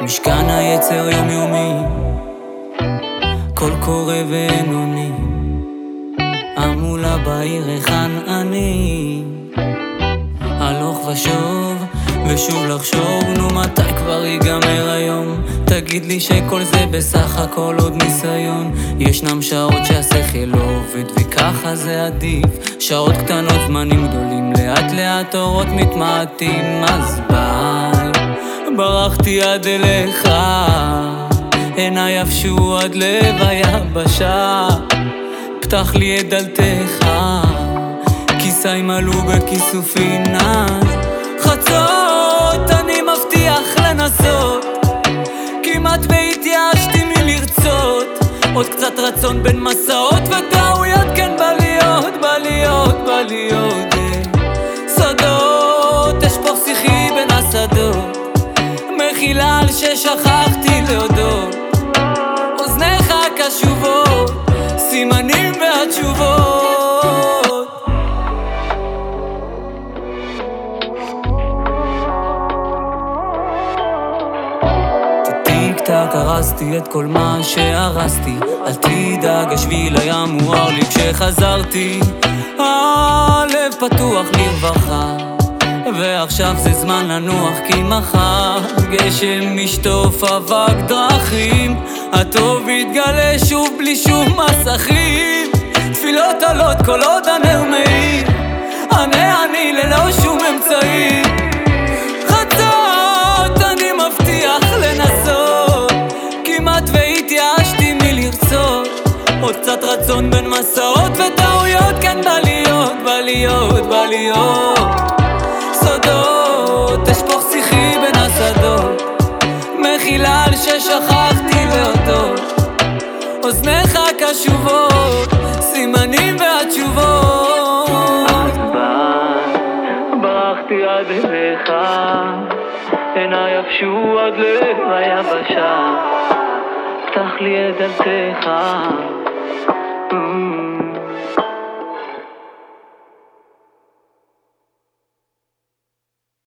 משכן היצר יומיומי, קול קורא ואין עוני, המולה בעיר היכן אני, הלוך ושוב. ושוב לחשוב, נו מתי כבר ייגמר היום? תגיד לי שכל זה בסך הכל עוד ניסיון. ישנם שעות שהשכל לא עובד וככה זה עדיף. שעות קטנות, זמנים גדולים, לאט לאט אורות מתמעטים. אז ביי ברחתי עד אליך. עיניי יבשו עד לב היבשה. פתח לי את דלתך. כיסיים עלו בכיסופי נז חצות רצון בין מסעות וטעויות כן בא להיות, בא להיות, בא להיות שדות, אשפוך שיחי בין השדות. מחילה על ששכחתי להודות. אוזניך קשובות, סימנים והתשובות טק הרסתי את כל מה שהרסתי. אל תדאג, השביל היה מואר לי כשחזרתי. הלב פתוח לרווחה ועכשיו זה זמן לנוח כי מחר גשם ישטוף אבק דרכים. הטוב יתגלה שוב בלי שום מסכים. תפילות עולות כל עוד הנר מאיר עוד קצת רצון בין מסעות וטעויות כן בא להיות, בא להיות, בא להיות סודות, אשפוך שיחי בין השדות. מחילה על ששכחתי להודות. אוזניך קשובות, סימנים והתשובות. ברחתי עד אליך. עיניי יבשו עד לב היבשה פתח לי את דלתך